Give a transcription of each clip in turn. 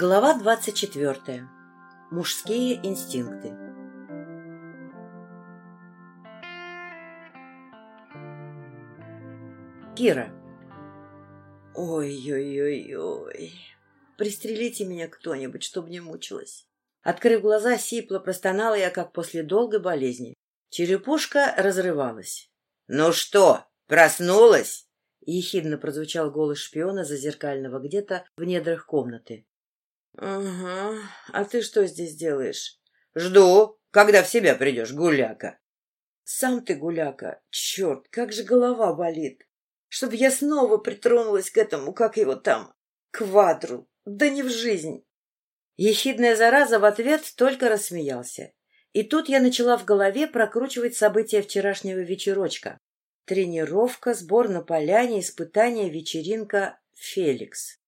Глава 24. Мужские инстинкты. Кира. Ой-ой-ой-ой. Пристрелите меня кто-нибудь, чтобы не мучилась. Открыв глаза, сипло простонала я, как после долгой болезни. Черепушка разрывалась. — Ну что, проснулась? — ехидно прозвучал голос шпиона зазеркального где-то в недрах комнаты. «Ага. А ты что здесь делаешь?» «Жду, когда в себя придешь, гуляка». «Сам ты гуляка. Черт, как же голова болит. Чтоб я снова притронулась к этому, как его там, квадру. Да не в жизнь». Ехидная зараза в ответ только рассмеялся. И тут я начала в голове прокручивать события вчерашнего вечерочка. Тренировка, сбор на поляне, испытание, вечеринка, Феликс.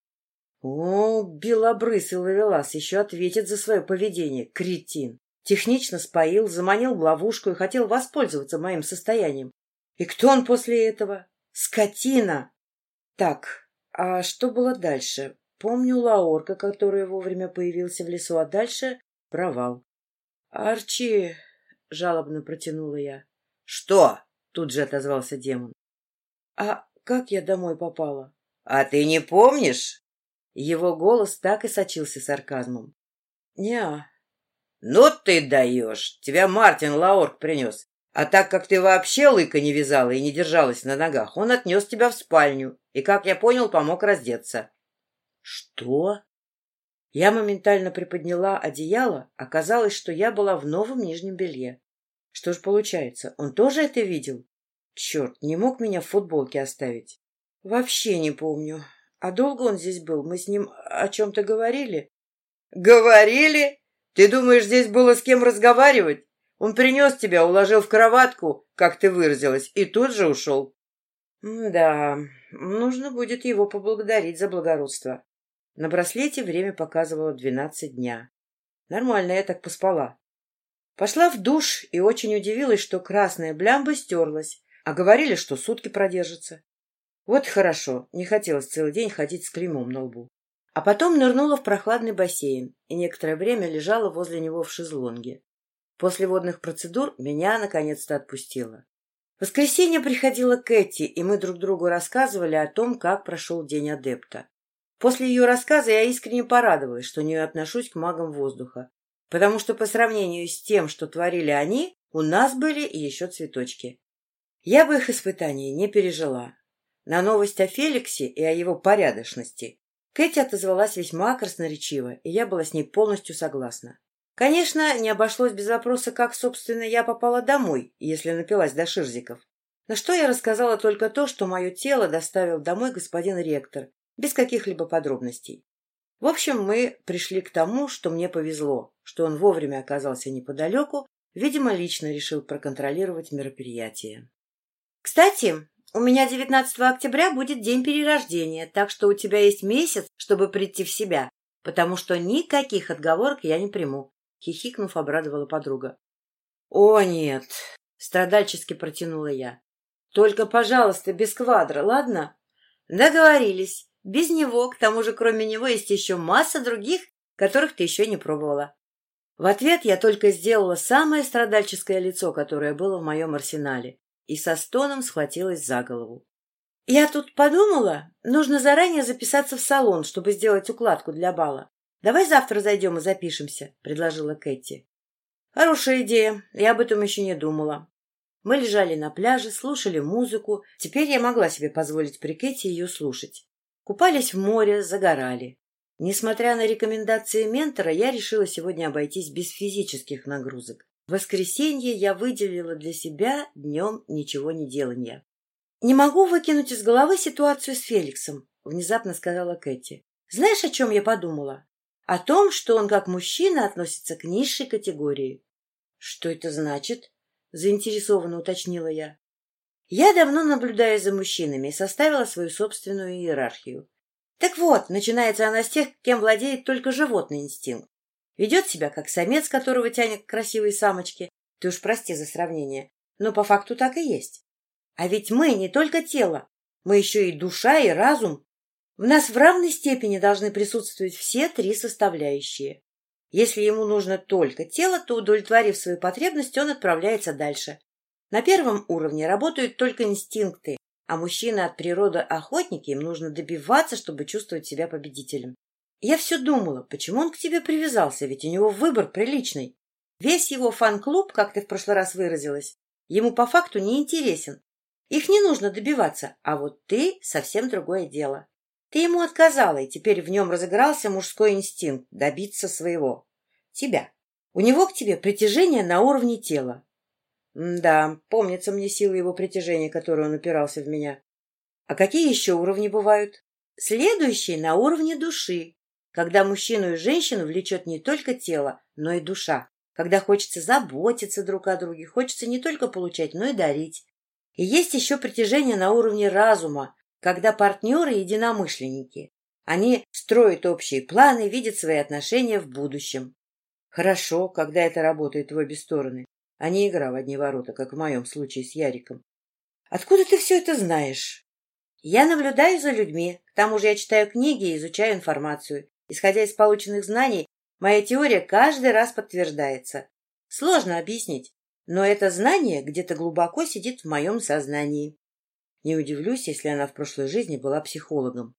О, белобрысый ловелас еще ответит за свое поведение, кретин. Технично споил, заманил в ловушку и хотел воспользоваться моим состоянием. И кто он после этого? Скотина! Так, а что было дальше? Помню Лаорка, который вовремя появился в лесу, а дальше — провал. — Арчи! — жалобно протянула я. — Что? — тут же отозвался демон. — А как я домой попала? — А ты не помнишь? Его голос так и сочился сарказмом. «Не-а». «Ну ты даешь! Тебя Мартин Лаорк принес. А так как ты вообще лыка не вязала и не держалась на ногах, он отнес тебя в спальню и, как я понял, помог раздеться». «Что?» Я моментально приподняла одеяло. Оказалось, что я была в новом нижнем белье. Что ж получается, он тоже это видел? Черт, не мог меня в футболке оставить. Вообще не помню. А долго он здесь был? Мы с ним о чем-то говорили? Говорили? Ты думаешь, здесь было с кем разговаривать? Он принес тебя, уложил в кроватку, как ты выразилась, и тут же ушел. Да, нужно будет его поблагодарить за благородство. На браслете время показывало двенадцать дня. Нормально, я так поспала. Пошла в душ и очень удивилась, что красная блямба стерлась, а говорили, что сутки продержится. Вот хорошо, не хотелось целый день ходить с клеймом на лбу. А потом нырнула в прохладный бассейн и некоторое время лежала возле него в шезлонге. После водных процедур меня наконец-то отпустило. В воскресенье приходила Кэти, и мы друг другу рассказывали о том, как прошел день адепта. После ее рассказа я искренне порадовалась, что не отношусь к магам воздуха, потому что по сравнению с тем, что творили они, у нас были еще цветочки. Я бы их испытаний не пережила, на новость о Феликсе и о его порядочности Кэти отозвалась весьма красноречиво, и я была с ней полностью согласна. Конечно, не обошлось без вопроса, как, собственно, я попала домой, если напилась до ширзиков. На что я рассказала только то, что мое тело доставил домой господин ректор, без каких-либо подробностей. В общем, мы пришли к тому, что мне повезло, что он вовремя оказался неподалеку, видимо, лично решил проконтролировать мероприятие. Кстати, у меня 19 октября будет день перерождения, так что у тебя есть месяц, чтобы прийти в себя, потому что никаких отговорок я не приму. Хихикнув, обрадовала подруга. — О, нет! — страдальчески протянула я. — Только, пожалуйста, без квадра, ладно? — Договорились. Без него, к тому же, кроме него, есть еще масса других, которых ты еще не пробовала. В ответ я только сделала самое страдальческое лицо, которое было в моем арсенале, и со стоном схватилась за голову. «Я тут подумала, нужно заранее записаться в салон, чтобы сделать укладку для бала. Давай завтра зайдем и запишемся», — предложила Кэти. «Хорошая идея, я об этом еще не думала». Мы лежали на пляже, слушали музыку. Теперь я могла себе позволить при Кэти ее слушать. Купались в море, загорали. Несмотря на рекомендации ментора, я решила сегодня обойтись без физических нагрузок. Воскресенье я выделила для себя днем ничего не делания. — Не могу выкинуть из головы ситуацию с Феликсом, — внезапно сказала Кэти. — Знаешь, о чем я подумала? О том, что он как мужчина относится к низшей категории. — Что это значит? — заинтересованно уточнила я. Я давно наблюдаю за мужчинами и составила свою собственную иерархию. Так вот, начинается она с тех, кем владеет только животный инстинкт. Ведет себя как самец, которого тянет к красивой самочке. Ты уж прости за сравнение, но по факту так и есть. А ведь мы не только тело, мы еще и душа, и разум. В нас в равной степени должны присутствовать все три составляющие. Если ему нужно только тело, то, удовлетворив свою потребность, он отправляется дальше. На первом уровне работают только инстинкты, а мужчины от природы охотники, им нужно добиваться, чтобы чувствовать себя победителем. Я все думала, почему он к тебе привязался, ведь у него выбор приличный. Весь его фан-клуб, как ты в прошлый раз выразилась, ему по факту не интересен. Их не нужно добиваться, а вот ты — совсем другое дело. Ты ему отказала, и теперь в нем разыгрался мужской инстинкт добиться своего. Тебя. У него к тебе притяжение на уровне тела. да, помнится мне сила его притяжения, которой он упирался в меня. А какие еще уровни бывают? Следующий на уровне души, когда мужчину и женщину влечет не только тело, но и душа, когда хочется заботиться друг о друге, хочется не только получать, но и дарить. И есть еще притяжение на уровне разума, когда партнеры единомышленники. Они строят общие планы, видят свои отношения в будущем. Хорошо, когда это работает в обе стороны, а не игра в одни ворота, как в моем случае с Яриком. Откуда ты все это знаешь? Я наблюдаю за людьми, к тому же я читаю книги и изучаю информацию. Исходя из полученных знаний, моя теория каждый раз подтверждается. Сложно объяснить, но это знание где-то глубоко сидит в моем сознании. Не удивлюсь, если она в прошлой жизни была психологом.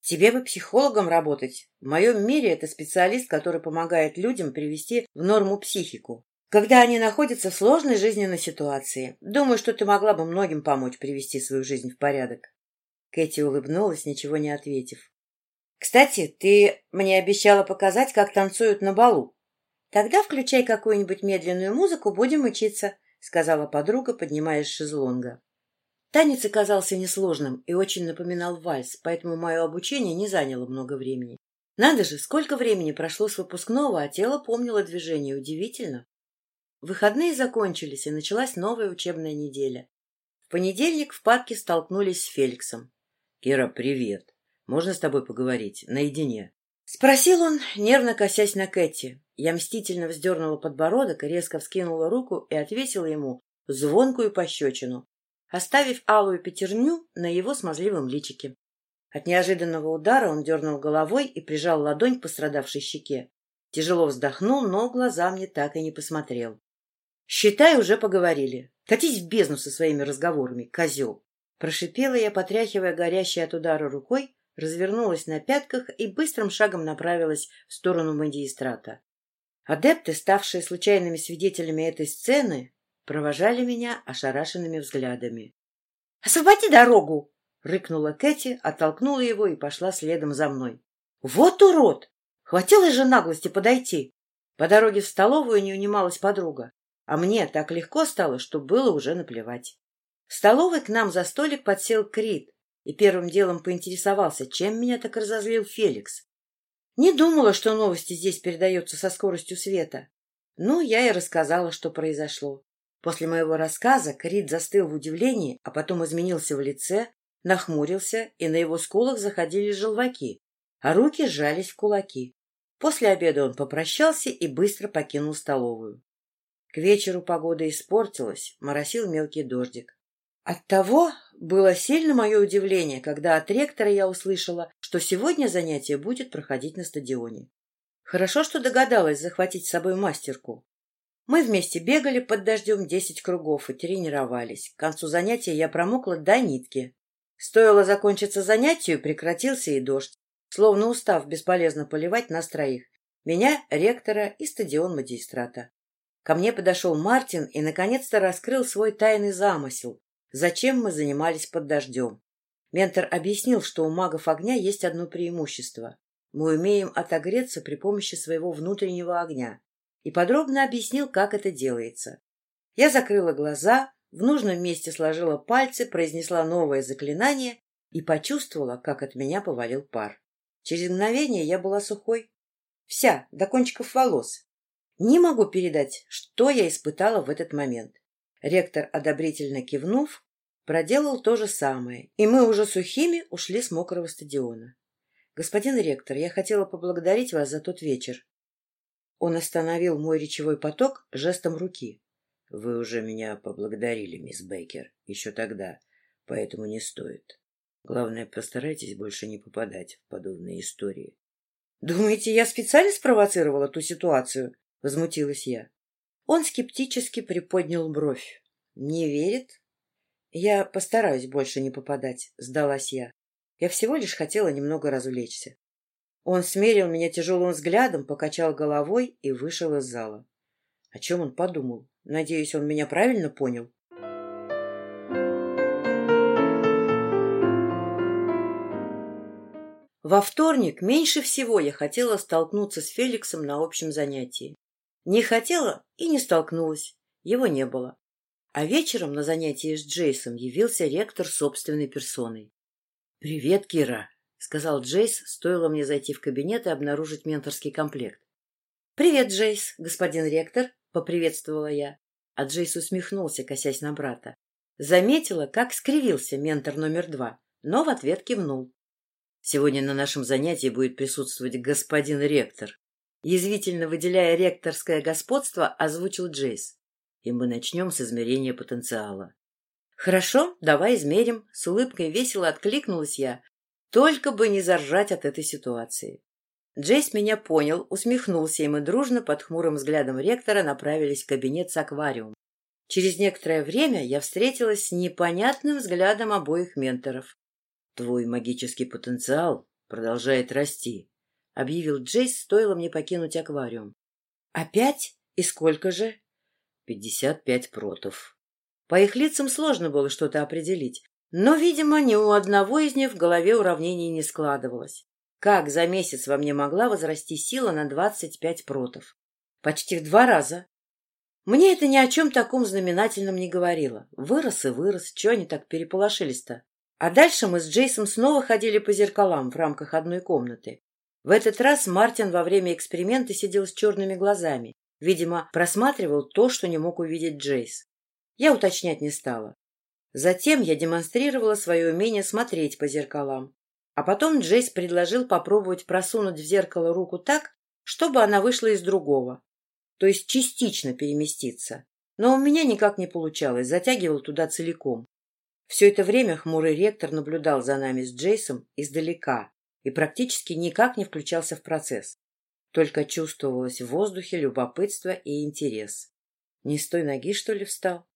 Тебе бы психологом работать. В моем мире это специалист, который помогает людям привести в норму психику, когда они находятся в сложной жизненной ситуации. Думаю, что ты могла бы многим помочь привести свою жизнь в порядок. Кэти улыбнулась, ничего не ответив. «Кстати, ты мне обещала показать, как танцуют на балу. Тогда включай какую-нибудь медленную музыку, будем учиться», — сказала подруга, поднимаясь с шезлонга. Танец оказался несложным и очень напоминал вальс, поэтому мое обучение не заняло много времени. Надо же, сколько времени прошло с выпускного, а тело помнило движение. Удивительно. Выходные закончились, и началась новая учебная неделя. В понедельник в парке столкнулись с Феликсом. — Кира, привет. Можно с тобой поговорить? Наедине? Спросил он, нервно косясь на Кэти. Я мстительно вздернула подбородок резко вскинула руку и отвесила ему звонкую пощечину оставив алую пятерню на его смазливом личике. От неожиданного удара он дернул головой и прижал ладонь к пострадавшей щеке. Тяжело вздохнул, но глаза мне так и не посмотрел. — Считай, уже поговорили. Катись в бездну со своими разговорами, козел! Прошипела я, потряхивая горящей от удара рукой, развернулась на пятках и быстрым шагом направилась в сторону магистрата. Адепты, ставшие случайными свидетелями этой сцены, провожали меня ошарашенными взглядами. — Освободи дорогу! — рыкнула Кэти, оттолкнула его и пошла следом за мной. — Вот урод! Хватило же наглости подойти! По дороге в столовую не унималась подруга, а мне так легко стало, что было уже наплевать. В столовой к нам за столик подсел Крит и первым делом поинтересовался, чем меня так разозлил Феликс. Не думала, что новости здесь передаются со скоростью света. Ну, я и рассказала, что произошло. После моего рассказа Крит застыл в удивлении, а потом изменился в лице, нахмурился, и на его скулах заходили желваки, а руки сжались в кулаки. После обеда он попрощался и быстро покинул столовую. К вечеру погода испортилась, моросил мелкий дождик. Оттого было сильно мое удивление, когда от ректора я услышала, что сегодня занятие будет проходить на стадионе. Хорошо, что догадалась захватить с собой мастерку. Мы вместе бегали под дождем десять кругов и тренировались. К концу занятия я промокла до нитки. Стоило закончиться занятию, прекратился и дождь, словно устав бесполезно поливать нас троих. Меня, ректора и стадион магистрата. Ко мне подошел Мартин и наконец-то раскрыл свой тайный замысел, зачем мы занимались под дождем. Ментор объяснил, что у магов огня есть одно преимущество. Мы умеем отогреться при помощи своего внутреннего огня и подробно объяснил, как это делается. Я закрыла глаза, в нужном месте сложила пальцы, произнесла новое заклинание и почувствовала, как от меня повалил пар. Через мгновение я была сухой. Вся, до кончиков волос. Не могу передать, что я испытала в этот момент. Ректор, одобрительно кивнув, проделал то же самое, и мы уже сухими ушли с мокрого стадиона. Господин ректор, я хотела поблагодарить вас за тот вечер. Он остановил мой речевой поток жестом руки. — Вы уже меня поблагодарили, мисс Бейкер, еще тогда, поэтому не стоит. Главное, постарайтесь больше не попадать в подобные истории. — Думаете, я специально спровоцировала ту ситуацию? — возмутилась я. Он скептически приподнял бровь. — Не верит? — Я постараюсь больше не попадать, — сдалась я. Я всего лишь хотела немного развлечься. Он смерил меня тяжелым взглядом, покачал головой и вышел из зала. О чем он подумал? Надеюсь, он меня правильно понял? Во вторник меньше всего я хотела столкнуться с Феликсом на общем занятии. Не хотела и не столкнулась. Его не было. А вечером на занятии с Джейсом явился ректор собственной персоной. «Привет, Кира», — сказал Джейс, стоило мне зайти в кабинет и обнаружить менторский комплект. «Привет, Джейс, господин ректор», — поприветствовала я. А Джейс усмехнулся, косясь на брата. Заметила, как скривился ментор номер два, но в ответ кивнул. «Сегодня на нашем занятии будет присутствовать господин ректор», Язвительно выделяя ректорское господство, озвучил Джейс. И мы начнем с измерения потенциала. «Хорошо, давай измерим», — с улыбкой весело откликнулась я. «Только бы не заржать от этой ситуации». Джейс меня понял, усмехнулся, и мы дружно под хмурым взглядом ректора направились в кабинет с аквариумом. Через некоторое время я встретилась с непонятным взглядом обоих менторов. «Твой магический потенциал продолжает расти», — объявил Джейс, стоило мне покинуть аквариум. «Опять? И сколько же?» «Пятьдесят пять протов», по их лицам сложно было что-то определить, но, видимо, ни у одного из них в голове уравнений не складывалось. Как за месяц во мне могла возрасти сила на двадцать пять протов? Почти в два раза. Мне это ни о чем таком знаменательном не говорило. Вырос и вырос, чего они так переполошились-то? А дальше мы с Джейсом снова ходили по зеркалам в рамках одной комнаты. В этот раз Мартин во время эксперимента сидел с черными глазами. Видимо, просматривал то, что не мог увидеть Джейс. Я уточнять не стала. Затем я демонстрировала свое умение смотреть по зеркалам. А потом Джейс предложил попробовать просунуть в зеркало руку так, чтобы она вышла из другого, то есть частично переместиться. Но у меня никак не получалось, затягивал туда целиком. Все это время хмурый ректор наблюдал за нами с Джейсом издалека и практически никак не включался в процесс. Только чувствовалось в воздухе любопытство и интерес. Не с той ноги, что ли, встал?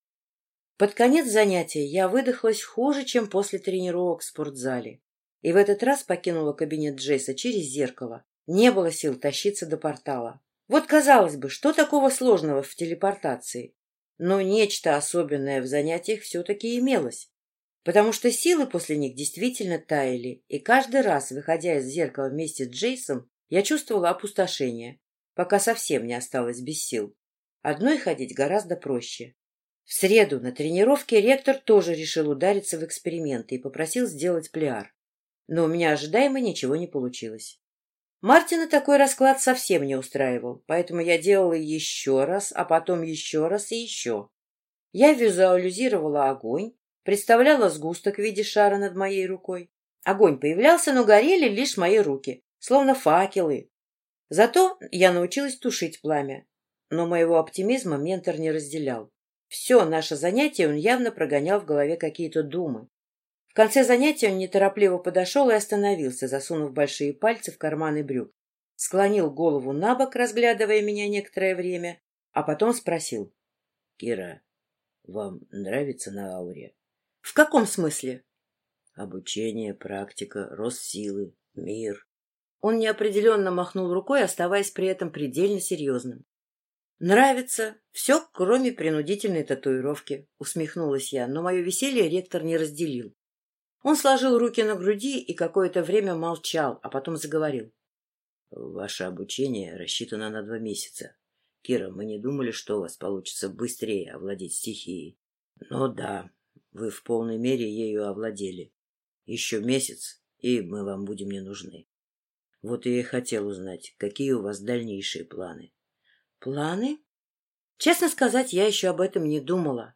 Под конец занятия я выдохлась хуже, чем после тренировок в спортзале. И в этот раз покинула кабинет Джейса через зеркало. Не было сил тащиться до портала. Вот, казалось бы, что такого сложного в телепортации? Но нечто особенное в занятиях все-таки имелось. Потому что силы после них действительно таяли, и каждый раз, выходя из зеркала вместе с Джейсом, я чувствовала опустошение, пока совсем не осталось без сил. Одной ходить гораздо проще. В среду на тренировке ректор тоже решил удариться в эксперименты и попросил сделать пляр. Но у меня ожидаемо ничего не получилось. Мартина такой расклад совсем не устраивал, поэтому я делала еще раз, а потом еще раз и еще. Я визуализировала огонь, представляла сгусток в виде шара над моей рукой. Огонь появлялся, но горели лишь мои руки, словно факелы. Зато я научилась тушить пламя. Но моего оптимизма ментор не разделял. Все наше занятие он явно прогонял в голове какие-то думы. В конце занятия он неторопливо подошел и остановился, засунув большие пальцы в карманы брюк. Склонил голову на бок, разглядывая меня некоторое время, а потом спросил. — Кира, вам нравится на ауре? — В каком смысле? — Обучение, практика, рост силы, мир. Он неопределенно махнул рукой, оставаясь при этом предельно серьезным. «Нравится. Все, кроме принудительной татуировки», — усмехнулась я, но мое веселье ректор не разделил. Он сложил руки на груди и какое-то время молчал, а потом заговорил. «Ваше обучение рассчитано на два месяца. Кира, мы не думали, что у вас получится быстрее овладеть стихией. Но да, вы в полной мере ею овладели. Еще месяц, и мы вам будем не нужны. Вот я и хотел узнать, какие у вас дальнейшие планы. Планы? Честно сказать, я еще об этом не думала.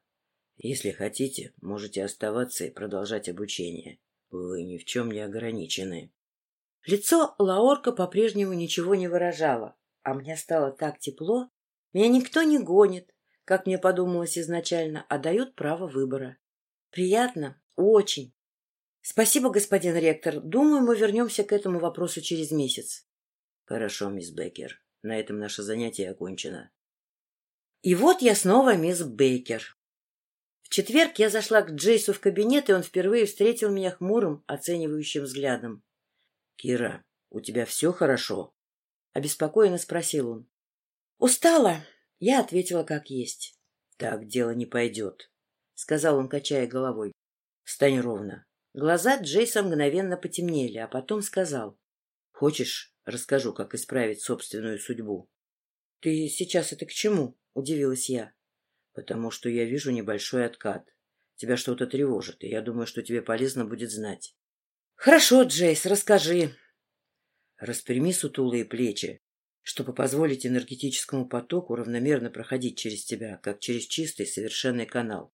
Если хотите, можете оставаться и продолжать обучение. Вы ни в чем не ограничены. Лицо Лаорка по-прежнему ничего не выражало, а мне стало так тепло. Меня никто не гонит, как мне подумалось изначально, а дают право выбора. Приятно, очень. — Спасибо, господин ректор. Думаю, мы вернемся к этому вопросу через месяц. — Хорошо, мисс Беккер. На этом наше занятие окончено. И вот я снова мисс Бейкер. В четверг я зашла к Джейсу в кабинет, и он впервые встретил меня хмурым, оценивающим взглядом. — Кира, у тебя все хорошо? — обеспокоенно спросил он. — Устала. Я ответила как есть. — Так дело не пойдет, — сказал он, качая головой. — Встань ровно. Глаза Джейса мгновенно потемнели, а потом сказал. — Хочешь, расскажу, как исправить собственную судьбу? — Ты сейчас это к чему? — удивилась я. — Потому что я вижу небольшой откат. Тебя что-то тревожит, и я думаю, что тебе полезно будет знать. — Хорошо, Джейс, расскажи. Распрями сутулые плечи, чтобы позволить энергетическому потоку равномерно проходить через тебя, как через чистый совершенный канал.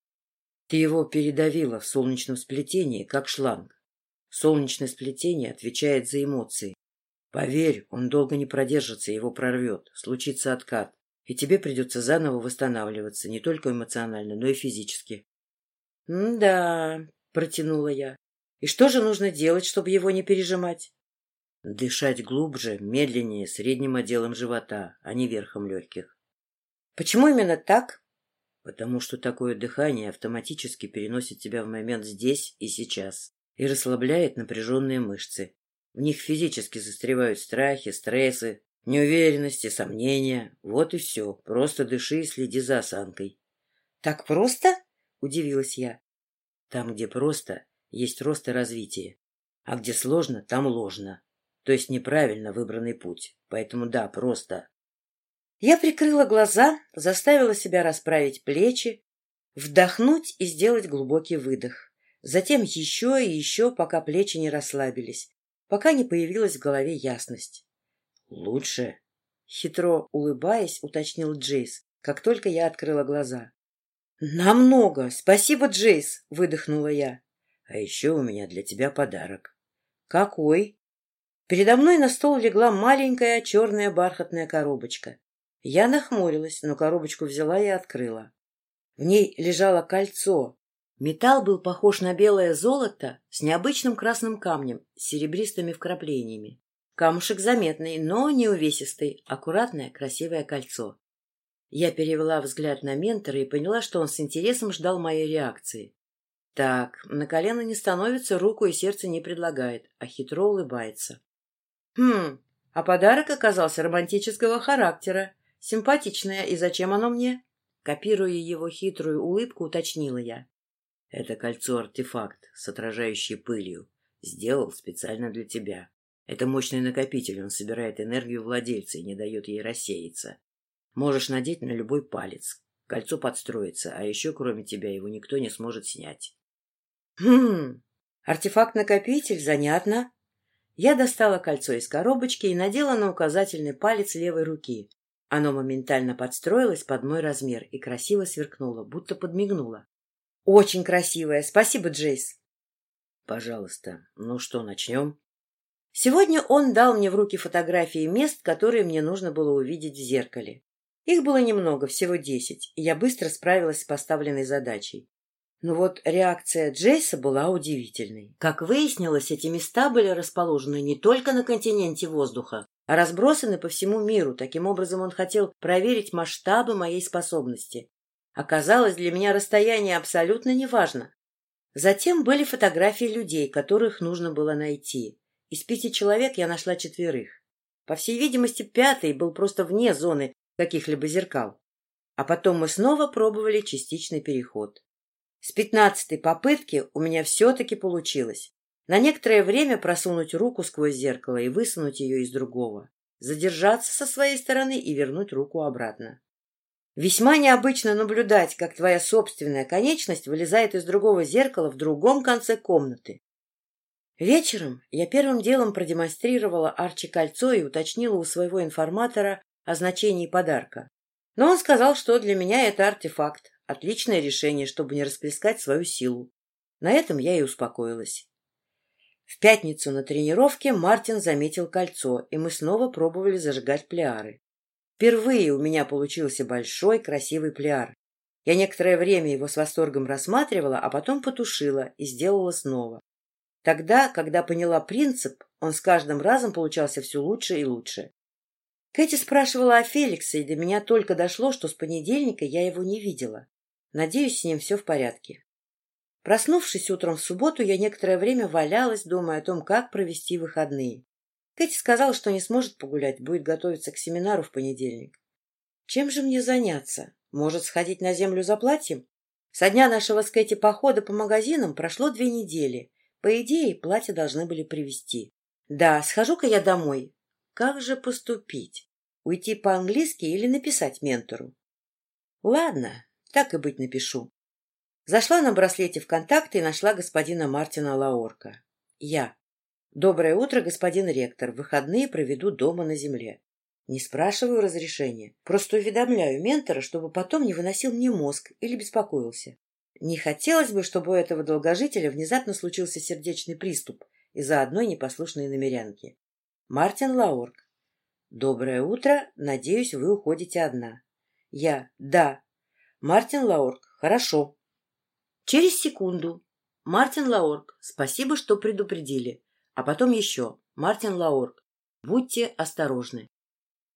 Ты его передавила в солнечном сплетении, как шланг. Солнечное сплетение отвечает за эмоции. Поверь, он долго не продержится, его прорвет, случится откат, и тебе придется заново восстанавливаться, не только эмоционально, но и физически. — Да, — протянула я. — И что же нужно делать, чтобы его не пережимать? — Дышать глубже, медленнее, средним отделом живота, а не верхом легких. — Почему именно так? Потому что такое дыхание автоматически переносит тебя в момент здесь и сейчас и расслабляет напряженные мышцы. В них физически застревают страхи, стрессы, неуверенности, сомнения. Вот и все. Просто дыши и следи за осанкой. — Так просто? — удивилась я. — Там, где просто, есть рост и развитие. А где сложно, там ложно. То есть неправильно выбранный путь. Поэтому да, просто. Я прикрыла глаза, заставила себя расправить плечи, вдохнуть и сделать глубокий выдох. Затем еще и еще, пока плечи не расслабились, пока не появилась в голове ясность. — Лучше? — хитро улыбаясь, уточнил Джейс, как только я открыла глаза. — Намного! Спасибо, Джейс! — выдохнула я. — А еще у меня для тебя подарок. — Какой? Передо мной на стол легла маленькая черная бархатная коробочка. Я нахмурилась, но коробочку взяла и открыла. В ней лежало кольцо. Металл был похож на белое золото с необычным красным камнем, с серебристыми вкраплениями. Камушек заметный, но не увесистый, аккуратное, красивое кольцо. Я перевела взгляд на ментора и поняла, что он с интересом ждал моей реакции. Так, на колено не становится, руку и сердце не предлагает, а хитро улыбается. Хм, а подарок оказался романтического характера. Симпатичное, и зачем оно мне? Копируя его хитрую улыбку, уточнила я. Это кольцо-артефакт с отражающей пылью. Сделал специально для тебя. Это мощный накопитель, он собирает энергию владельца и не дает ей рассеяться. Можешь надеть на любой палец. Кольцо подстроится, а еще кроме тебя его никто не сможет снять. Хм, артефакт-накопитель, занятно. Я достала кольцо из коробочки и надела на указательный палец левой руки. Оно моментально подстроилось под мой размер и красиво сверкнуло, будто подмигнуло. «Очень красивое! Спасибо, Джейс!» «Пожалуйста. Ну что, начнем?» Сегодня он дал мне в руки фотографии мест, которые мне нужно было увидеть в зеркале. Их было немного, всего десять, и я быстро справилась с поставленной задачей. Но вот реакция Джейса была удивительной. Как выяснилось, эти места были расположены не только на континенте воздуха, разбросаны по всему миру. Таким образом, он хотел проверить масштабы моей способности. Оказалось, для меня расстояние абсолютно неважно. Затем были фотографии людей, которых нужно было найти. Из пяти человек я нашла четверых. По всей видимости, пятый был просто вне зоны каких-либо зеркал. А потом мы снова пробовали частичный переход. С пятнадцатой попытки у меня все-таки получилось. На некоторое время просунуть руку сквозь зеркало и высунуть ее из другого. Задержаться со своей стороны и вернуть руку обратно. Весьма необычно наблюдать, как твоя собственная конечность вылезает из другого зеркала в другом конце комнаты. Вечером я первым делом продемонстрировала Арчи кольцо и уточнила у своего информатора о значении подарка. Но он сказал, что для меня это артефакт, отличное решение, чтобы не расплескать свою силу. На этом я и успокоилась. В пятницу на тренировке Мартин заметил кольцо, и мы снова пробовали зажигать пляары. Впервые у меня получился большой красивый пляр. Я некоторое время его с восторгом рассматривала, а потом потушила и сделала снова. Тогда, когда поняла принцип, он с каждым разом получался все лучше и лучше. Кэти спрашивала о Феликсе, и до меня только дошло, что с понедельника я его не видела. Надеюсь, с ним все в порядке. Проснувшись утром в субботу, я некоторое время валялась, думая о том, как провести выходные. Кэти сказала, что не сможет погулять, будет готовиться к семинару в понедельник. Чем же мне заняться? Может, сходить на землю за платьем? Со дня нашего с Кэти похода по магазинам прошло две недели. По идее, платье должны были привезти. Да, схожу-ка я домой. Как же поступить? Уйти по-английски или написать ментору? Ладно, так и быть напишу. Зашла на браслете в контакты и нашла господина Мартина Лаорка. Я. Доброе утро, господин ректор. Выходные проведу дома на земле. Не спрашиваю разрешения, просто уведомляю ментора, чтобы потом не выносил мне мозг или беспокоился. Не хотелось бы, чтобы у этого долгожителя внезапно случился сердечный приступ из-за одной непослушной намерянки. Мартин Лаорк. Доброе утро. Надеюсь, вы уходите одна. Я. Да. Мартин Лаорк. Хорошо. Через секунду. Мартин Лаорк. Спасибо, что предупредили. А потом еще. Мартин Лаорк. Будьте осторожны.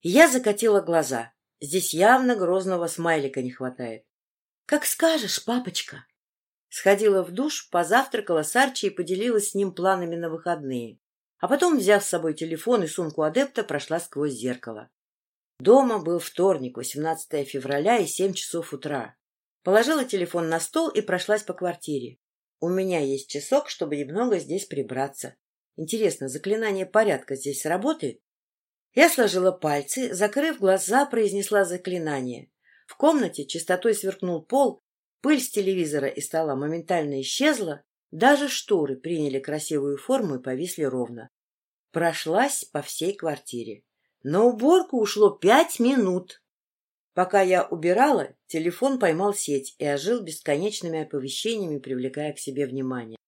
Я закатила глаза. Здесь явно грозного смайлика не хватает. — Как скажешь, папочка. Сходила в душ, позавтракала с Арчи и поделилась с ним планами на выходные. А потом, взяв с собой телефон и сумку адепта, прошла сквозь зеркало. Дома был вторник, 18 февраля и 7 часов утра. Положила телефон на стол и прошлась по квартире. У меня есть часок, чтобы немного здесь прибраться. Интересно, заклинание порядка здесь сработает? Я сложила пальцы, закрыв глаза, произнесла заклинание. В комнате чистотой сверкнул пол, пыль с телевизора и стола моментально исчезла, даже шторы приняли красивую форму и повисли ровно. Прошлась по всей квартире. На уборку ушло пять минут. Пока я убирала, телефон поймал сеть и ожил бесконечными оповещениями, привлекая к себе внимание.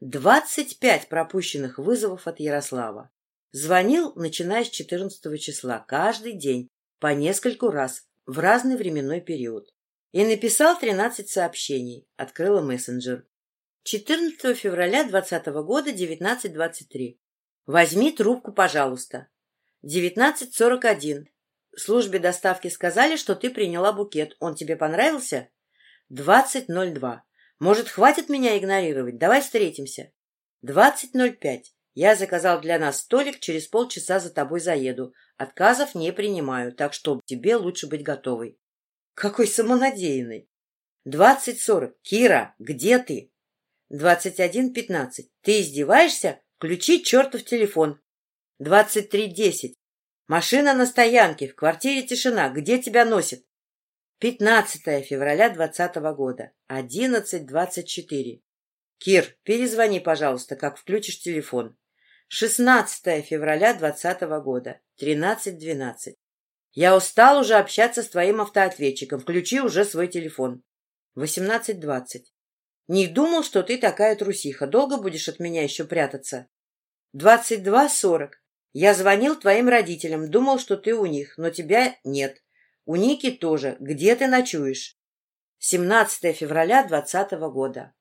Двадцать пять пропущенных вызовов от Ярослава. Звонил, начиная с 14 числа, каждый день, по нескольку раз, в разный временной период. И написал 13 сообщений, открыла мессенджер. 14 февраля 2020 года, 19.23. Возьми трубку, пожалуйста. 19.41. Службе доставки сказали, что ты приняла букет. Он тебе понравился? 20.02. Может, хватит меня игнорировать? Давай встретимся. 20.05. Я заказал для нас столик, через полчаса за тобой заеду. Отказов не принимаю, так что тебе лучше быть готовой. Какой самонадеянный. Двадцать сорок. Кира, где ты? Двадцать один пятнадцать. Ты издеваешься? Включи чертов телефон. Двадцать три десять. Машина на стоянке, в квартире тишина. Где тебя носит? Пятнадцатое февраля двадцатого года. Одиннадцать двадцать четыре. Кир, перезвони, пожалуйста, как включишь телефон. 16 февраля 2020 года, 13.12. Я устал уже общаться с твоим автоответчиком. Включи уже свой телефон. 18.20. Не думал, что ты такая трусиха. Долго будешь от меня еще прятаться? 22.40. Я звонил твоим родителям. Думал, что ты у них, но тебя нет. У Ники тоже. Где ты ночуешь? 17 февраля 2020 года.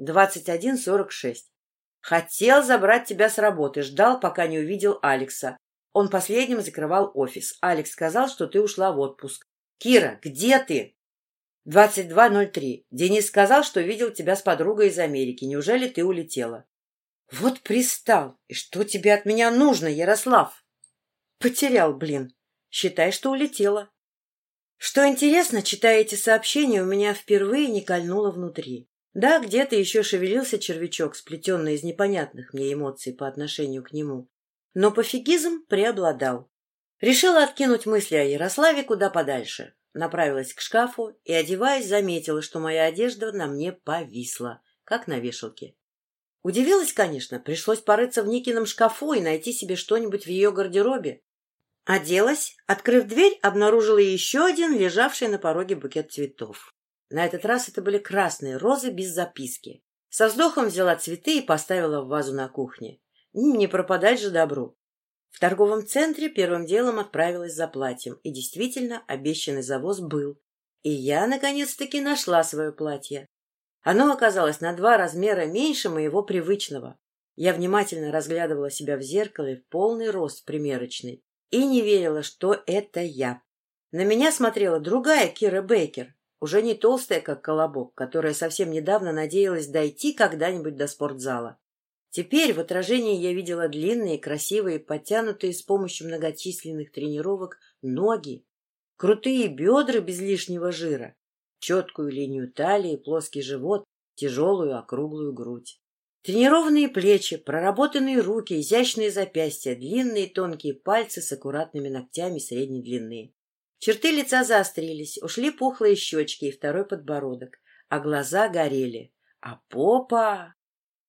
21.46. Хотел забрать тебя с работы, ждал, пока не увидел Алекса. Он последним закрывал офис. Алекс сказал, что ты ушла в отпуск. Кира, где ты? 22.03. Денис сказал, что видел тебя с подругой из Америки. Неужели ты улетела? Вот пристал. И что тебе от меня нужно, Ярослав? Потерял, блин. Считай, что улетела. Что интересно, читая эти сообщения, у меня впервые не кольнуло внутри. Да, где-то еще шевелился червячок, сплетенный из непонятных мне эмоций по отношению к нему. Но пофигизм преобладал. Решила откинуть мысли о Ярославе куда подальше. Направилась к шкафу и, одеваясь, заметила, что моя одежда на мне повисла, как на вешалке. Удивилась, конечно, пришлось порыться в Никином шкафу и найти себе что-нибудь в ее гардеробе. Оделась, открыв дверь, обнаружила еще один лежавший на пороге букет цветов. На этот раз это были красные розы без записки. Со вздохом взяла цветы и поставила в вазу на кухне. Не пропадать же добру. В торговом центре первым делом отправилась за платьем, и действительно обещанный завоз был. И я, наконец-таки, нашла свое платье. Оно оказалось на два размера меньше моего привычного. Я внимательно разглядывала себя в зеркале в полный рост примерочный и не верила, что это я. На меня смотрела другая Кира Бейкер, уже не толстая, как колобок, которая совсем недавно надеялась дойти когда-нибудь до спортзала. Теперь в отражении я видела длинные, красивые, подтянутые с помощью многочисленных тренировок ноги, крутые бедра без лишнего жира, четкую линию талии, плоский живот, тяжелую округлую грудь. Тренированные плечи, проработанные руки, изящные запястья, длинные тонкие пальцы с аккуратными ногтями средней длины. Черты лица заострились, ушли пухлые щечки и второй подбородок, а глаза горели. А попа...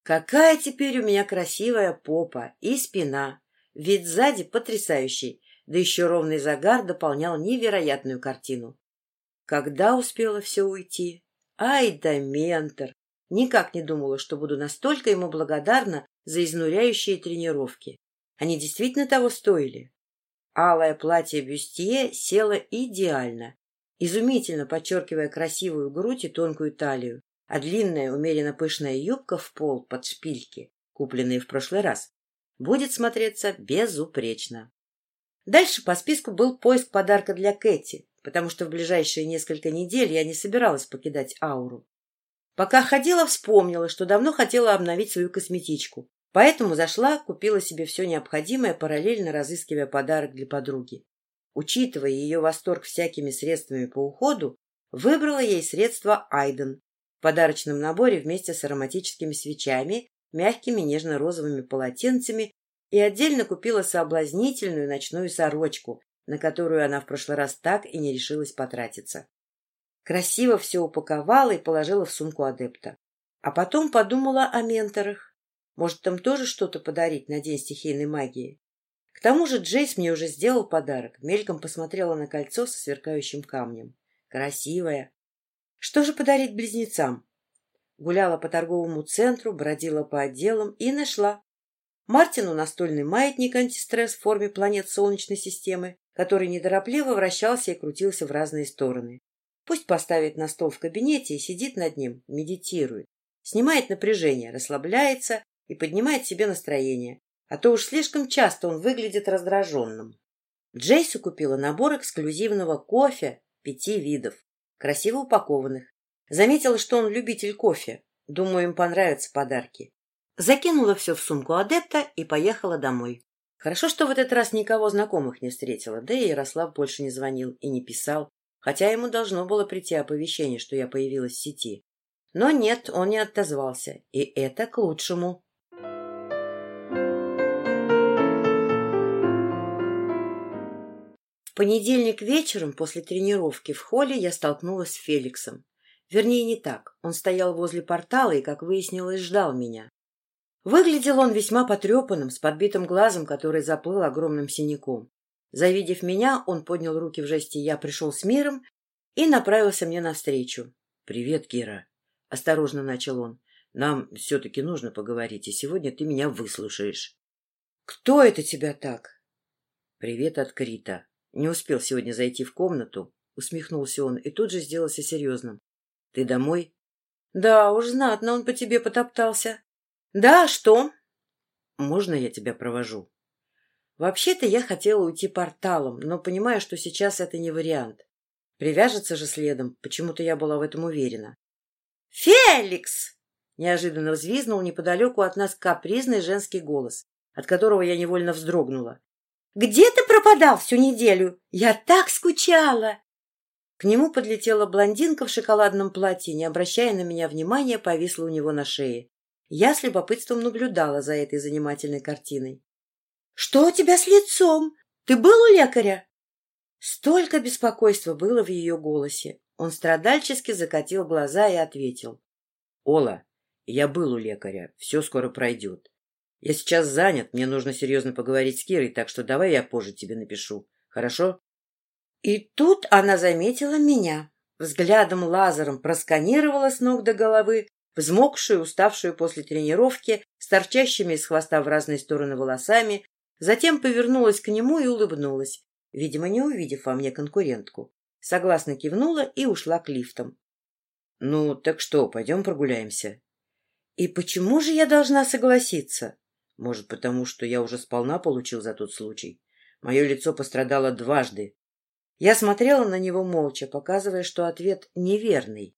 Какая теперь у меня красивая попа и спина. Вид сзади потрясающий, да еще ровный загар дополнял невероятную картину. Когда успела все уйти? Ай да ментор! Никак не думала, что буду настолько ему благодарна за изнуряющие тренировки. Они действительно того стоили. Алое платье бюстье село идеально, изумительно подчеркивая красивую грудь и тонкую талию, а длинная, умеренно пышная юбка в пол под шпильки, купленные в прошлый раз, будет смотреться безупречно. Дальше по списку был поиск подарка для Кэти, потому что в ближайшие несколько недель я не собиралась покидать ауру. Пока ходила, вспомнила, что давно хотела обновить свою косметичку. Поэтому зашла, купила себе все необходимое, параллельно разыскивая подарок для подруги. Учитывая ее восторг всякими средствами по уходу, выбрала ей средство Айден в подарочном наборе вместе с ароматическими свечами, мягкими нежно-розовыми полотенцами и отдельно купила соблазнительную ночную сорочку, на которую она в прошлый раз так и не решилась потратиться. Красиво все упаковала и положила в сумку адепта. А потом подумала о менторах. Может, там тоже что-то подарить на День стихийной магии? К тому же Джейс мне уже сделал подарок. Мельком посмотрела на кольцо со сверкающим камнем. Красивое. Что же подарить близнецам? Гуляла по торговому центру, бродила по отделам и нашла. Мартину настольный маятник антистресс в форме планет Солнечной системы, который неторопливо вращался и крутился в разные стороны. Пусть поставит на стол в кабинете и сидит над ним, медитирует. Снимает напряжение, расслабляется и поднимает себе настроение. А то уж слишком часто он выглядит раздраженным. Джейсу купила набор эксклюзивного кофе пяти видов, красиво упакованных. Заметила, что он любитель кофе. Думаю, им понравятся подарки. Закинула все в сумку адепта и поехала домой. Хорошо, что в этот раз никого знакомых не встретила, да и Ярослав больше не звонил и не писал, хотя ему должно было прийти оповещение, что я появилась в сети. Но нет, он не отозвался, и это к лучшему. В понедельник вечером после тренировки в холле я столкнулась с Феликсом. Вернее, не так. Он стоял возле портала и, как выяснилось, ждал меня. Выглядел он весьма потрепанным, с подбитым глазом, который заплыл огромным синяком. Завидев меня, он поднял руки в жесте «Я пришел с миром» и направился мне навстречу. — Привет, Кира. — осторожно начал он. — Нам все-таки нужно поговорить, и сегодня ты меня выслушаешь. — Кто это тебя так? — Привет от Крита. Не успел сегодня зайти в комнату, — усмехнулся он и тут же сделался серьезным. — Ты домой? — Да, уж знатно он по тебе потоптался. — Да, что? — Можно я тебя провожу? Вообще-то я хотела уйти порталом, но понимаю, что сейчас это не вариант. Привяжется же следом, почему-то я была в этом уверена. «Феликс!» — неожиданно взвизнул неподалеку от нас капризный женский голос, от которого я невольно вздрогнула. «Где ты пропадал всю неделю? Я так скучала!» К нему подлетела блондинка в шоколадном платье, не обращая на меня внимания, повисла у него на шее. Я с любопытством наблюдала за этой занимательной картиной. Что у тебя с лицом? Ты был у лекаря? Столько беспокойства было в ее голосе. Он страдальчески закатил глаза и ответил. — Ола, я был у лекаря. Все скоро пройдет. Я сейчас занят, мне нужно серьезно поговорить с Кирой, так что давай я позже тебе напишу. Хорошо? И тут она заметила меня. Взглядом лазером просканировала с ног до головы, взмокшую, уставшую после тренировки, с торчащими из хвоста в разные стороны волосами, Затем повернулась к нему и улыбнулась, видимо, не увидев во мне конкурентку. Согласно кивнула и ушла к лифтам. — Ну, так что, пойдем прогуляемся? И почему же я должна согласиться? Может, потому что я уже сполна получил за тот случай. Мое лицо пострадало дважды. Я смотрела на него молча, показывая, что ответ неверный.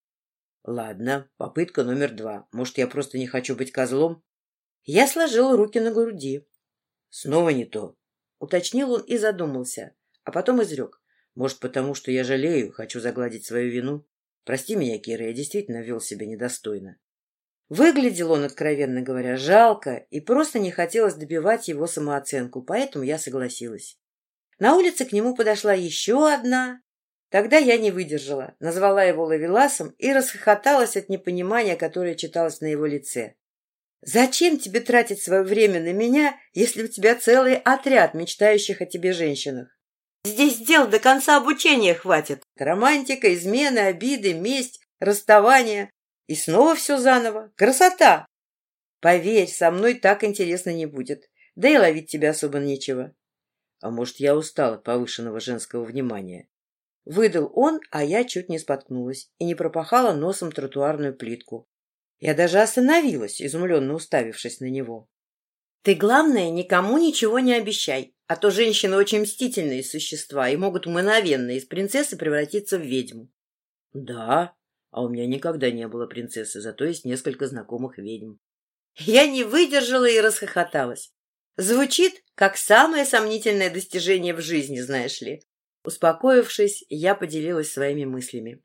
Ладно, попытка номер два. Может, я просто не хочу быть козлом? Я сложил руки на груди. Снова не то. Уточнил он и задумался, а потом изрек. Может, потому что я жалею, хочу загладить свою вину? Прости меня, Кира, я действительно вел себя недостойно. Выглядел он, откровенно говоря, жалко, и просто не хотелось добивать его самооценку, поэтому я согласилась. На улице к нему подошла еще одна. Тогда я не выдержала, назвала его ловеласом и расхохоталась от непонимания, которое читалось на его лице. «Зачем тебе тратить свое время на меня, если у тебя целый отряд мечтающих о тебе женщинах? Здесь дел до конца обучения хватит. Романтика, измены, обиды, месть, расставание. И снова все заново. Красота! Поверь, со мной так интересно не будет. Да и ловить тебя особо нечего. А может, я устал от повышенного женского внимания? Выдал он, а я чуть не споткнулась и не пропахала носом тротуарную плитку. Я даже остановилась, изумленно уставившись на него. Ты, главное, никому ничего не обещай, а то женщины очень мстительные существа и могут мгновенно из принцессы превратиться в ведьму. Да, а у меня никогда не было принцессы, зато есть несколько знакомых ведьм. Я не выдержала и расхохоталась. Звучит, как самое сомнительное достижение в жизни, знаешь ли. Успокоившись, я поделилась своими мыслями.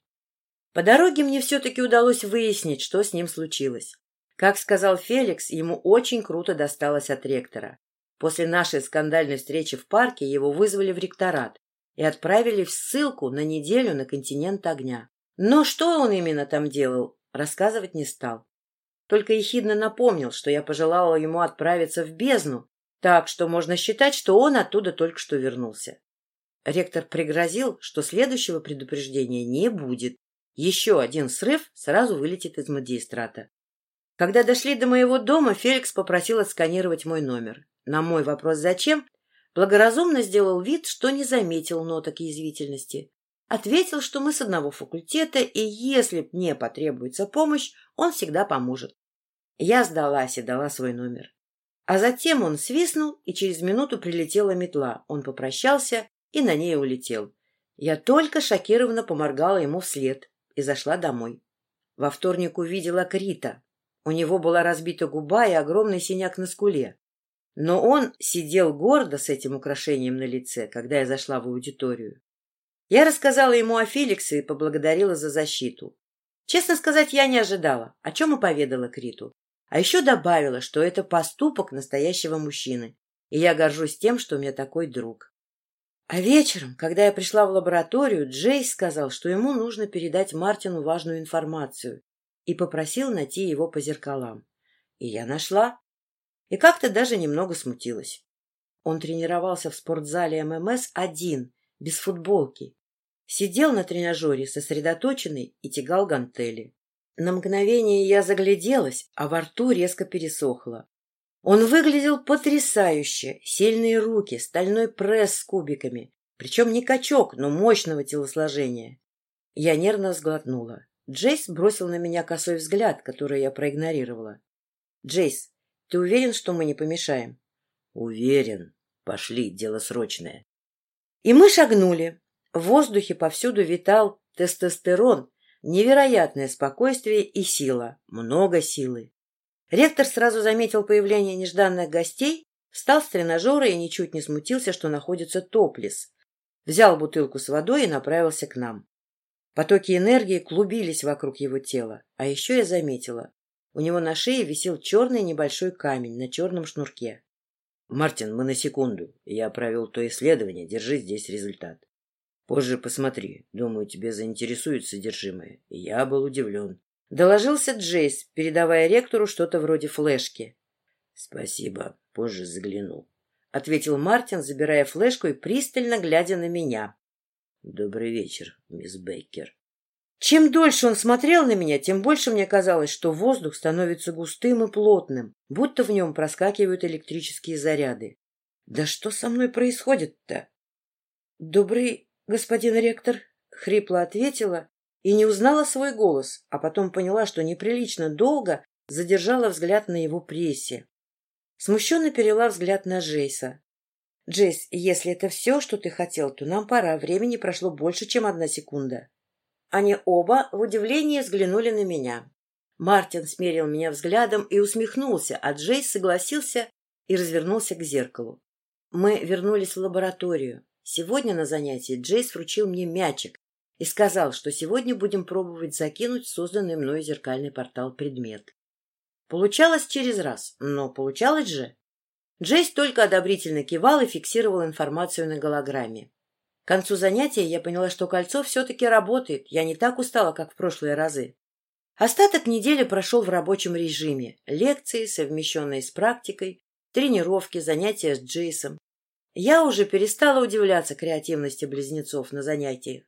По дороге мне все-таки удалось выяснить, что с ним случилось. Как сказал Феликс, ему очень круто досталось от ректора. После нашей скандальной встречи в парке его вызвали в ректорат и отправили в ссылку на неделю на континент огня. Но что он именно там делал, рассказывать не стал. Только ехидно напомнил, что я пожелала ему отправиться в бездну, так что можно считать, что он оттуда только что вернулся. Ректор пригрозил, что следующего предупреждения не будет. Еще один срыв сразу вылетит из магистрата. Когда дошли до моего дома, Феликс попросил отсканировать мой номер. На мой вопрос «Зачем?» благоразумно сделал вид, что не заметил ноток язвительности. Ответил, что мы с одного факультета, и если мне потребуется помощь, он всегда поможет. Я сдалась и дала свой номер. А затем он свистнул, и через минуту прилетела метла. Он попрощался и на ней улетел. Я только шокированно поморгала ему вслед и зашла домой. Во вторник увидела Крита. У него была разбита губа и огромный синяк на скуле. Но он сидел гордо с этим украшением на лице, когда я зашла в аудиторию. Я рассказала ему о Феликсе и поблагодарила за защиту. Честно сказать, я не ожидала, о чем и поведала Криту. А еще добавила, что это поступок настоящего мужчины, и я горжусь тем, что у меня такой друг. А вечером, когда я пришла в лабораторию, Джейс сказал, что ему нужно передать Мартину важную информацию, и попросил найти его по зеркалам. И я нашла. И как-то даже немного смутилась. Он тренировался в спортзале ММС один, без футболки, Сидел на тренажере, сосредоточенный, и тягал гантели. На мгновение я загляделась, а во рту резко пересохло. Он выглядел потрясающе. Сильные руки, стальной пресс с кубиками. Причем не качок, но мощного телосложения. Я нервно сглотнула. Джейс бросил на меня косой взгляд, который я проигнорировала. «Джейс, ты уверен, что мы не помешаем?» «Уверен. Пошли, дело срочное». И мы шагнули. В воздухе повсюду витал тестостерон, невероятное спокойствие и сила, много силы. Ректор сразу заметил появление нежданных гостей, встал с тренажера и ничуть не смутился, что находится топлес. Взял бутылку с водой и направился к нам. Потоки энергии клубились вокруг его тела, а еще я заметила. У него на шее висел черный небольшой камень на черном шнурке. — Мартин, мы на секунду. Я провел то исследование. Держи здесь результат. Позже посмотри. Думаю, тебе заинтересует содержимое. Я был удивлен. Доложился Джейс, передавая ректору что-то вроде флешки. Спасибо. Позже загляну. Ответил Мартин, забирая флешку и пристально глядя на меня. Добрый вечер, мисс Бейкер. Чем дольше он смотрел на меня, тем больше мне казалось, что воздух становится густым и плотным, будто в нем проскакивают электрические заряды. Да что со мной происходит-то? Добрый господин ректор, — хрипло ответила и не узнала свой голос, а потом поняла, что неприлично долго задержала взгляд на его прессе. Смущенно перела взгляд на Джейса. «Джейс, если это все, что ты хотел, то нам пора. Времени прошло больше, чем одна секунда». Они оба в удивлении взглянули на меня. Мартин смерил меня взглядом и усмехнулся, а Джейс согласился и развернулся к зеркалу. Мы вернулись в лабораторию. Сегодня на занятии Джейс вручил мне мячик и сказал, что сегодня будем пробовать закинуть созданный мной зеркальный портал предмет. Получалось через раз, но получалось же. Джейс только одобрительно кивал и фиксировал информацию на голограмме. К концу занятия я поняла, что кольцо все-таки работает, я не так устала, как в прошлые разы. Остаток недели прошел в рабочем режиме. Лекции, совмещенные с практикой, тренировки, занятия с Джейсом. Я уже перестала удивляться креативности близнецов на занятиях.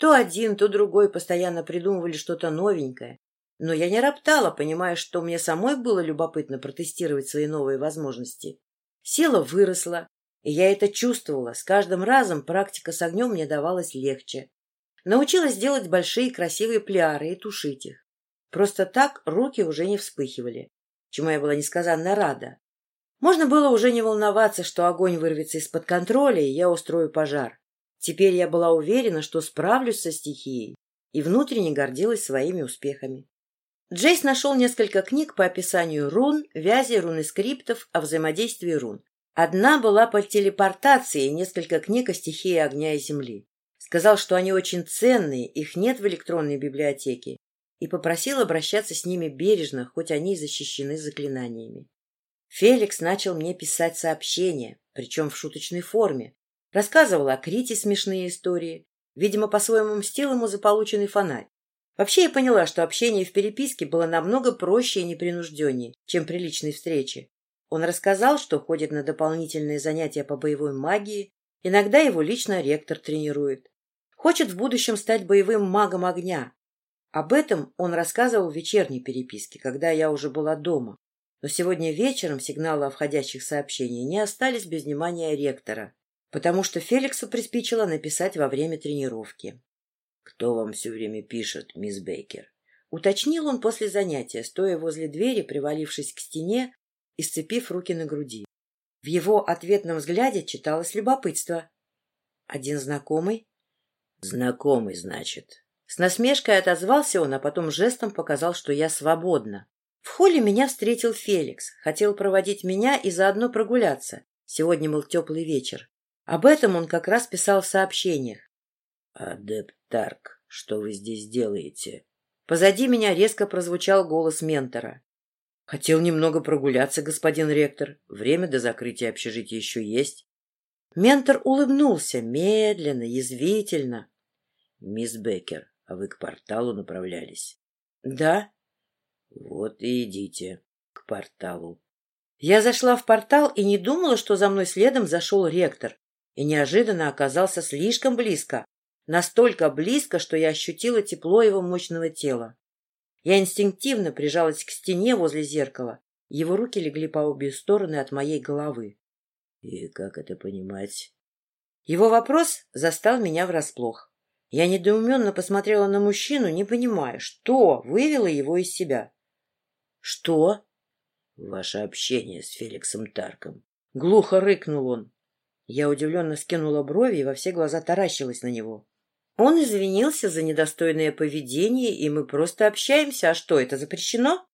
То один, то другой постоянно придумывали что-то новенькое. Но я не роптала, понимая, что мне самой было любопытно протестировать свои новые возможности. Сила выросла, и я это чувствовала. С каждым разом практика с огнем мне давалась легче. Научилась делать большие красивые пляры и тушить их. Просто так руки уже не вспыхивали, чему я была несказанно рада. Можно было уже не волноваться, что огонь вырвется из-под контроля, и я устрою пожар. Теперь я была уверена, что справлюсь со стихией, и внутренне гордилась своими успехами. Джейс нашел несколько книг по описанию рун, вязи рун и скриптов о взаимодействии рун. Одна была по телепортации и несколько книг о стихии огня и земли. Сказал, что они очень ценные, их нет в электронной библиотеке, и попросил обращаться с ними бережно, хоть они и защищены заклинаниями. Феликс начал мне писать сообщения, причем в шуточной форме. Рассказывал о Крите смешные истории. Видимо, по-своему мстил ему за полученный фонарь. Вообще я поняла, что общение в переписке было намного проще и непринужденнее, чем при личной встрече. Он рассказал, что ходит на дополнительные занятия по боевой магии, иногда его лично ректор тренирует. Хочет в будущем стать боевым магом огня. Об этом он рассказывал в вечерней переписке, когда я уже была дома. Но сегодня вечером сигналы о входящих сообщениях не остались без внимания ректора, потому что Феликсу приспичило написать во время тренировки. — Кто вам все время пишет, мисс Бейкер? — уточнил он после занятия, стоя возле двери, привалившись к стене и сцепив руки на груди. В его ответном взгляде читалось любопытство. — Один знакомый? — Знакомый, значит. С насмешкой отозвался он, а потом жестом показал, что я свободна. В холле меня встретил Феликс. Хотел проводить меня и заодно прогуляться. Сегодня был теплый вечер. Об этом он как раз писал в сообщениях. — Адепт Тарк, что вы здесь делаете? Позади меня резко прозвучал голос ментора. — Хотел немного прогуляться, господин ректор. Время до закрытия общежития еще есть. Ментор улыбнулся, медленно, язвительно. — Мисс Беккер, а вы к порталу направлялись? — Да. Вот и идите к порталу. Я зашла в портал и не думала, что за мной следом зашел ректор, и неожиданно оказался слишком близко, настолько близко, что я ощутила тепло его мощного тела. Я инстинктивно прижалась к стене возле зеркала, его руки легли по обе стороны от моей головы. — И как это понимать? Его вопрос застал меня врасплох. Я недоуменно посмотрела на мужчину, не понимая, что вывело его из себя. «Что?» «Ваше общение с Феликсом Тарком». Глухо рыкнул он. Я удивленно скинула брови и во все глаза таращилась на него. Он извинился за недостойное поведение, и мы просто общаемся. А что, это запрещено?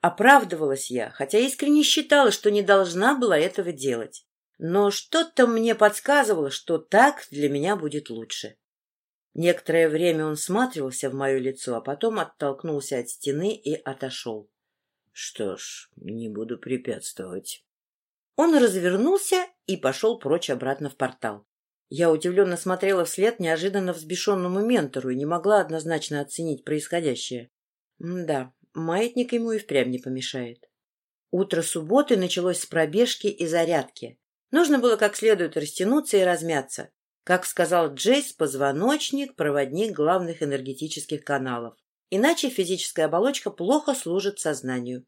Оправдывалась я, хотя искренне считала, что не должна была этого делать. Но что-то мне подсказывало, что так для меня будет лучше. Некоторое время он сматривался в мое лицо, а потом оттолкнулся от стены и отошел. Что ж, не буду препятствовать. Он развернулся и пошел прочь обратно в портал. Я удивленно смотрела вслед неожиданно взбешенному ментору и не могла однозначно оценить происходящее. Да, маятник ему и впрямь не помешает. Утро субботы началось с пробежки и зарядки. Нужно было как следует растянуться и размяться. Как сказал Джейс, позвоночник – проводник главных энергетических каналов. Иначе физическая оболочка плохо служит сознанию.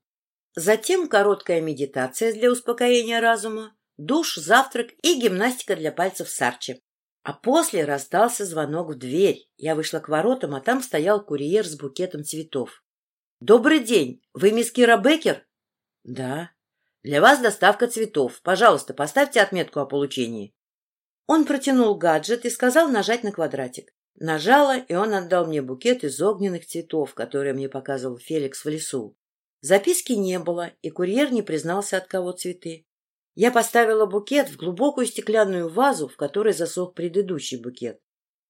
Затем короткая медитация для успокоения разума, душ, завтрак и гимнастика для пальцев сарчи. А после раздался звонок в дверь. Я вышла к воротам, а там стоял курьер с букетом цветов. Добрый день. Вы мисс Кира Беккер? Да. Для вас доставка цветов. Пожалуйста, поставьте отметку о получении. Он протянул гаджет и сказал нажать на квадратик. Нажала, и он отдал мне букет из огненных цветов, которые мне показывал Феликс в лесу. Записки не было, и курьер не признался, от кого цветы. Я поставила букет в глубокую стеклянную вазу, в которой засох предыдущий букет.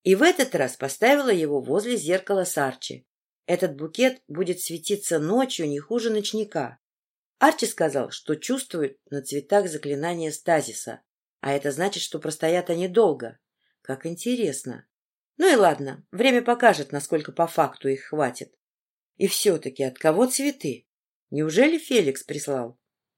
И в этот раз поставила его возле зеркала Сарчи. Этот букет будет светиться ночью не хуже ночника. Арчи сказал, что чувствует на цветах заклинание стазиса, а это значит, что простоят они долго. Как интересно. Ну и ладно, время покажет, насколько по факту их хватит. И все-таки от кого цветы? Неужели Феликс прислал?